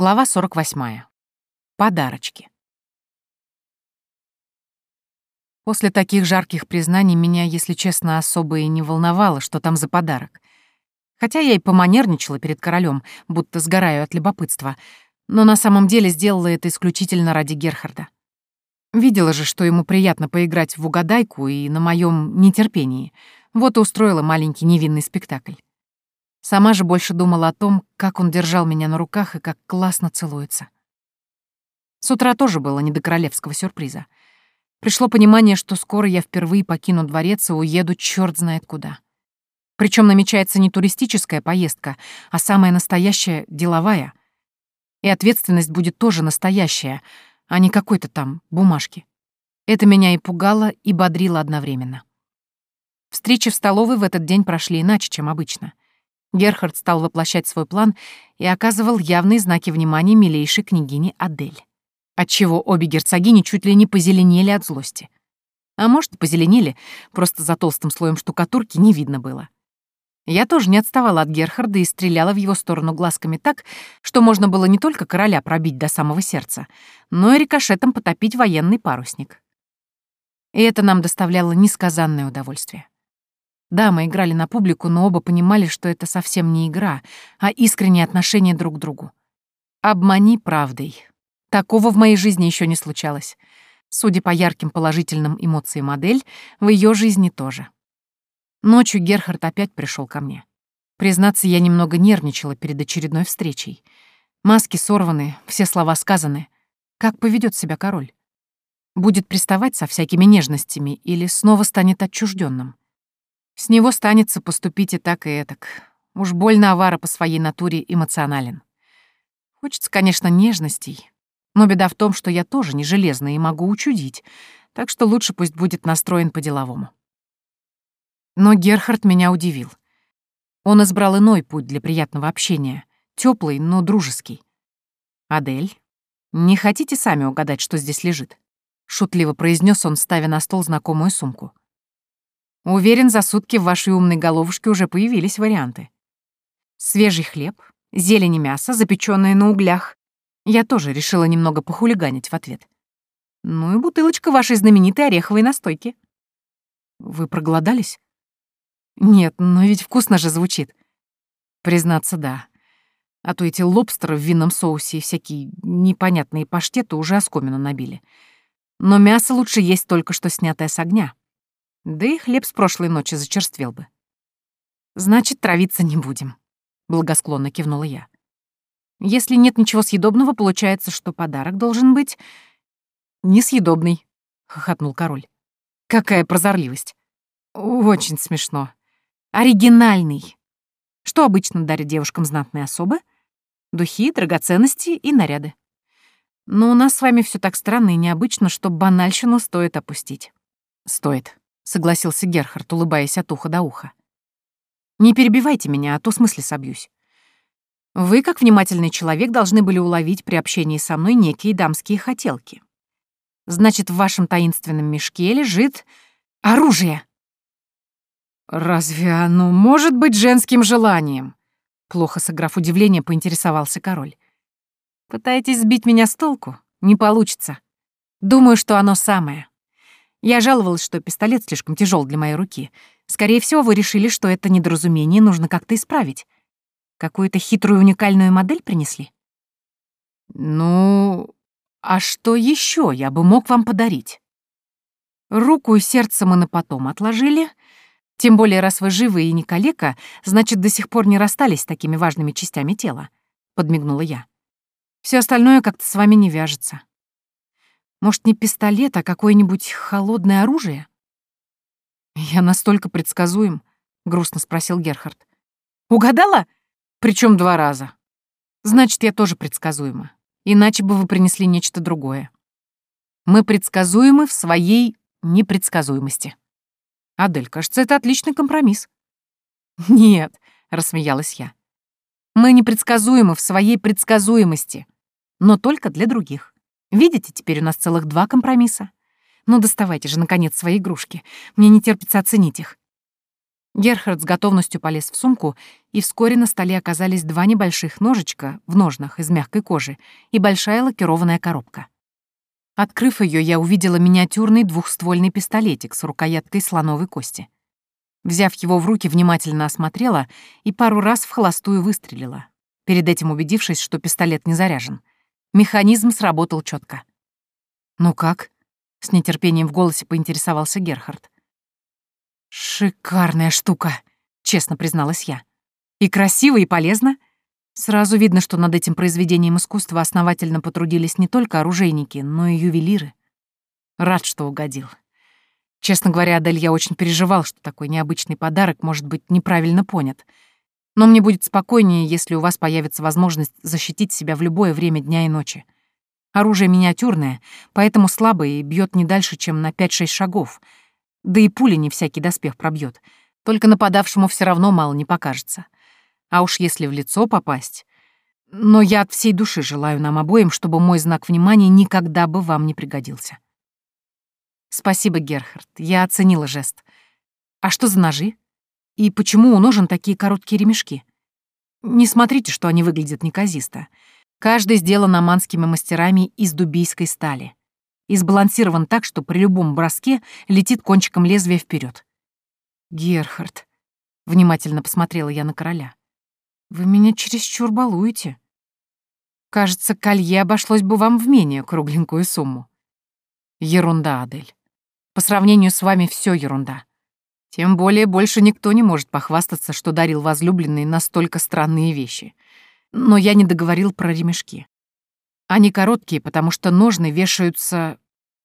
Глава 48. Подарочки. После таких жарких признаний меня, если честно, особо и не волновало, что там за подарок. Хотя я и поманерничала перед королем, будто сгораю от любопытства, но на самом деле сделала это исключительно ради Герхарда. Видела же, что ему приятно поиграть в угадайку и на моем нетерпении. Вот и устроила маленький невинный спектакль. Сама же больше думала о том, как он держал меня на руках и как классно целуется. С утра тоже было не до королевского сюрприза. Пришло понимание, что скоро я впервые покину дворец и уеду черт знает куда. Причем намечается не туристическая поездка, а самая настоящая деловая. И ответственность будет тоже настоящая, а не какой-то там бумажки. Это меня и пугало, и бодрило одновременно. Встречи в столовой в этот день прошли иначе, чем обычно. Герхард стал воплощать свой план и оказывал явные знаки внимания милейшей княгине Адель. Отчего обе герцогини чуть ли не позеленели от злости. А может, позеленели, просто за толстым слоем штукатурки не видно было. Я тоже не отставала от Герхарда и стреляла в его сторону глазками так, что можно было не только короля пробить до самого сердца, но и рикошетом потопить военный парусник. И это нам доставляло несказанное удовольствие. Да, мы играли на публику, но оба понимали, что это совсем не игра, а искреннее отношение друг к другу. Обмани правдой. Такого в моей жизни еще не случалось. Судя по ярким положительным эмоциям модель, в ее жизни тоже. Ночью Герхард опять пришел ко мне. Признаться, я немного нервничала перед очередной встречей. Маски сорваны, все слова сказаны. Как поведет себя король? Будет приставать со всякими нежностями или снова станет отчужденным? С него станется поступить и так, и этак. Уж больно авара по своей натуре эмоционален. Хочется, конечно, нежностей, но беда в том, что я тоже не железная и могу учудить, так что лучше пусть будет настроен по-деловому. Но Герхард меня удивил. Он избрал иной путь для приятного общения, теплый, но дружеский. «Адель, не хотите сами угадать, что здесь лежит?» — шутливо произнес он, ставя на стол знакомую сумку. Уверен, за сутки в вашей умной головушке уже появились варианты. Свежий хлеб, зелень и мясо, запеченные на углях. Я тоже решила немного похулиганить в ответ. Ну и бутылочка вашей знаменитой ореховой настойки. Вы проголодались? Нет, но ведь вкусно же звучит. Признаться, да. А то эти лобстеры в винном соусе и всякие непонятные паштеты уже оскомину набили. Но мясо лучше есть только что снятое с огня. Да и хлеб с прошлой ночи зачерствел бы. Значит, травиться не будем, благосклонно кивнула я. Если нет ничего съедобного, получается, что подарок должен быть несъедобный, хохотнул король. Какая прозорливость. Очень смешно. Оригинальный. Что обычно дарят девушкам знатные особы? Духи, драгоценности и наряды. Но у нас с вами все так странно и необычно, что банальщину стоит опустить. Стоит согласился Герхард, улыбаясь от уха до уха. Не перебивайте меня, а то смысле собьюсь. Вы, как внимательный человек, должны были уловить при общении со мной некие дамские хотелки. Значит, в вашем таинственном мешке лежит оружие. Разве оно может быть женским желанием? Плохо сыграв удивление, поинтересовался король. Пытаетесь сбить меня с толку? Не получится. Думаю, что оно самое. Я жаловалась, что пистолет слишком тяжел для моей руки. Скорее всего, вы решили, что это недоразумение нужно как-то исправить. Какую-то хитрую уникальную модель принесли? Ну, а что еще я бы мог вам подарить? Руку и сердце мы на потом отложили. Тем более, раз вы живы и не калека, значит, до сих пор не расстались с такими важными частями тела, — подмигнула я. Все остальное как-то с вами не вяжется. Может, не пистолет, а какое-нибудь холодное оружие? Я настолько предсказуем, грустно спросил Герхард. Угадала? Причем два раза. Значит, я тоже предсказуема. Иначе бы вы принесли нечто другое. Мы предсказуемы в своей непредсказуемости. Адель, кажется, это отличный компромисс. Нет, рассмеялась я. Мы непредсказуемы в своей предсказуемости, но только для других. Видите, теперь у нас целых два компромисса. Ну, доставайте же, наконец, свои игрушки. Мне не терпится оценить их. Герхард с готовностью полез в сумку, и вскоре на столе оказались два небольших ножичка в ножнах из мягкой кожи и большая лакированная коробка. Открыв ее, я увидела миниатюрный двухствольный пистолетик с рукояткой слоновой кости. Взяв его в руки, внимательно осмотрела и пару раз в холостую выстрелила, перед этим убедившись, что пистолет не заряжен. Механизм сработал четко. «Ну как?» — с нетерпением в голосе поинтересовался Герхард. «Шикарная штука», — честно призналась я. «И красиво, и полезно. Сразу видно, что над этим произведением искусства основательно потрудились не только оружейники, но и ювелиры. Рад, что угодил. Честно говоря, Адель, я очень переживал, что такой необычный подарок может быть неправильно понят. Но мне будет спокойнее, если у вас появится возможность защитить себя в любое время дня и ночи. Оружие миниатюрное, поэтому слабое и бьет не дальше, чем на 5-6 шагов. Да и пули не всякий доспех пробьет. Только нападавшему все равно мало не покажется. А уж если в лицо попасть... Но я от всей души желаю нам обоим, чтобы мой знак внимания никогда бы вам не пригодился. Спасибо, Герхард, я оценила жест. А что за ножи? И почему у ножен такие короткие ремешки? Не смотрите, что они выглядят неказисто. Каждый сделан аманскими мастерами из дубийской стали. И сбалансирован так, что при любом броске летит кончиком лезвия вперед. Герхард, внимательно посмотрела я на короля. Вы меня чересчур балуете. Кажется, колье обошлось бы вам в менее кругленькую сумму. Ерунда, Адель. По сравнению с вами все ерунда. Тем более больше никто не может похвастаться, что дарил возлюбленной настолько странные вещи. Но я не договорил про ремешки. Они короткие, потому что ножны вешаются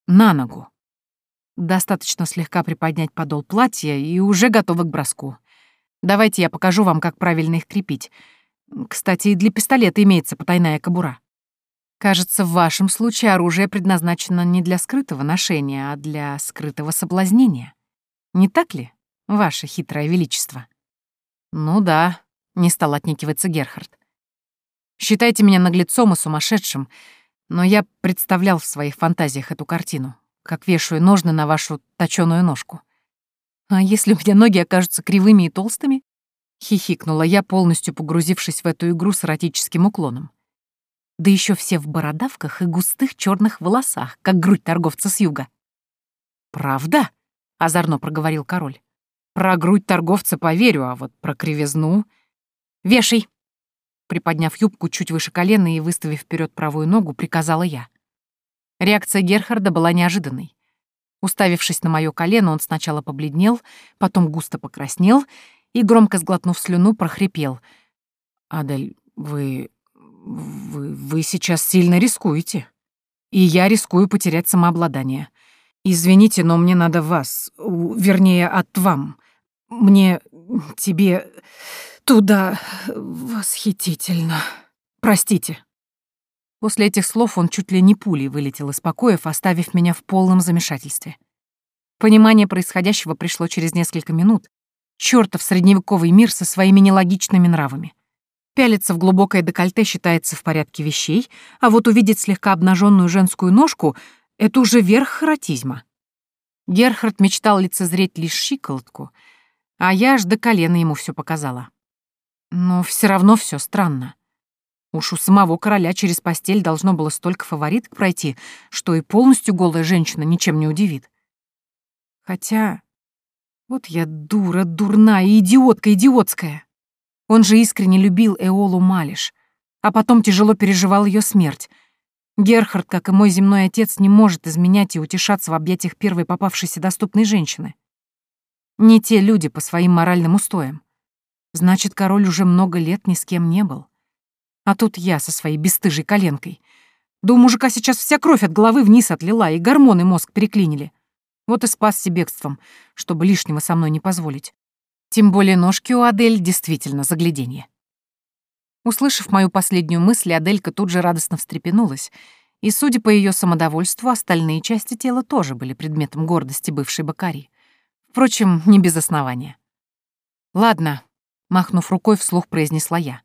на ногу. Достаточно слегка приподнять подол платья и уже готовы к броску. Давайте я покажу вам, как правильно их крепить. Кстати, и для пистолета имеется потайная кобура. Кажется, в вашем случае оружие предназначено не для скрытого ношения, а для скрытого соблазнения. Не так ли, ваше хитрое величество? Ну да, не стал отнекиваться Герхард. Считайте меня наглецом и сумасшедшим, но я представлял в своих фантазиях эту картину, как вешаю ножны на вашу точёную ножку. А если у меня ноги окажутся кривыми и толстыми? Хихикнула я, полностью погрузившись в эту игру с эротическим уклоном да еще все в бородавках и густых черных волосах, как грудь торговца с юга. «Правда?» — озорно проговорил король. «Про грудь торговца поверю, а вот про кривизну...» «Вешай!» Приподняв юбку чуть выше колена и выставив вперед правую ногу, приказала я. Реакция Герхарда была неожиданной. Уставившись на мое колено, он сначала побледнел, потом густо покраснел и, громко сглотнув слюну, прохрипел. «Адель, вы вы, вы сейчас сильно рискуете. И я рискую потерять самообладание. Извините, но мне надо вас, вернее, от вам. Мне, тебе, туда восхитительно. Простите. После этих слов он чуть ли не пулей вылетел из покоев, оставив меня в полном замешательстве. Понимание происходящего пришло через несколько минут. Чёртов средневековый мир со своими нелогичными нравами. Пялиться в глубокое декольте считается в порядке вещей, а вот увидеть слегка обнаженную женскую ножку — это уже верх эротизма. Герхард мечтал лицезреть лишь щиколотку, а я аж до колена ему все показала. Но все равно все странно. Уж у самого короля через постель должно было столько фавориток пройти, что и полностью голая женщина ничем не удивит. Хотя... Вот я дура, дурная, идиотка идиотская. Он же искренне любил Эолу Малиш, а потом тяжело переживал ее смерть. Герхард, как и мой земной отец, не может изменять и утешаться в объятиях первой попавшейся доступной женщины. Не те люди по своим моральным устоям. Значит, король уже много лет ни с кем не был. А тут я со своей бесстыжей коленкой. Да у мужика сейчас вся кровь от головы вниз отлила, и гормоны мозг переклинили. Вот и спасся бегством, чтобы лишнего со мной не позволить. Тем более ножки у Адель действительно загляденье. Услышав мою последнюю мысль, Аделька тут же радостно встрепенулась, и, судя по ее самодовольству, остальные части тела тоже были предметом гордости бывшей Бакари. Впрочем, не без основания. «Ладно», — махнув рукой, вслух произнесла я.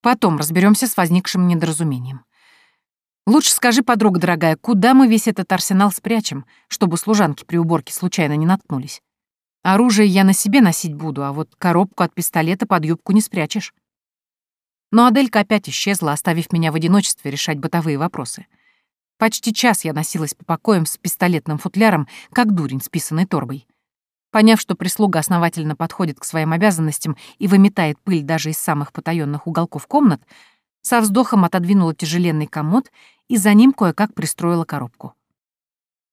«Потом разберемся с возникшим недоразумением. Лучше скажи, подруга дорогая, куда мы весь этот арсенал спрячем, чтобы служанки при уборке случайно не наткнулись? Оружие я на себе носить буду, а вот коробку от пистолета под юбку не спрячешь. Но Аделька опять исчезла, оставив меня в одиночестве решать бытовые вопросы. Почти час я носилась по покоям с пистолетным футляром, как дурень с писаной торбой. Поняв, что прислуга основательно подходит к своим обязанностям и выметает пыль даже из самых потаенных уголков комнат, со вздохом отодвинула тяжеленный комод и за ним кое-как пристроила коробку.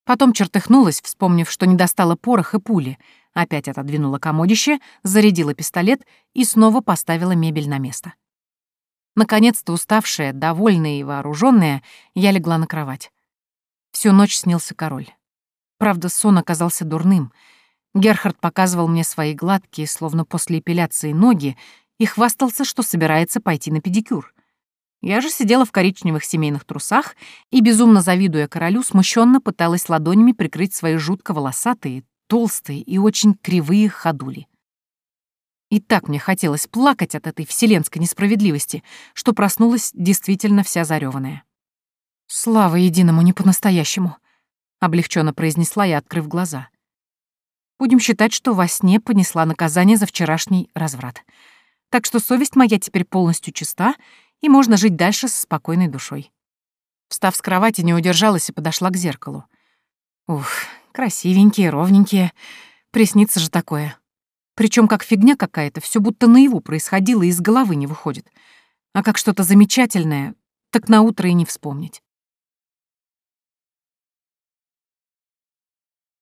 Потом чертыхнулась, вспомнив, что не достала порох и пули, опять отодвинула комодище, зарядила пистолет и снова поставила мебель на место. Наконец-то уставшая, довольная и вооруженная, я легла на кровать. Всю ночь снился король. Правда, сон оказался дурным — Герхард показывал мне свои гладкие, словно после эпиляции, ноги и хвастался, что собирается пойти на педикюр. Я же сидела в коричневых семейных трусах и, безумно завидуя королю, смущенно пыталась ладонями прикрыть свои жутко волосатые, толстые и очень кривые ходули. И так мне хотелось плакать от этой вселенской несправедливости, что проснулась действительно вся зареванная. «Слава единому не по-настоящему», — облегченно произнесла я, открыв глаза. Будем считать, что во сне понесла наказание за вчерашний разврат. Так что совесть моя теперь полностью чиста, и можно жить дальше с спокойной душой. Встав с кровати, не удержалась и подошла к зеркалу. Ух, красивенькие, ровненькие. Приснится же такое. Причем как фигня какая-то, все будто наяву происходило и из головы не выходит. А как что-то замечательное, так на утро и не вспомнить.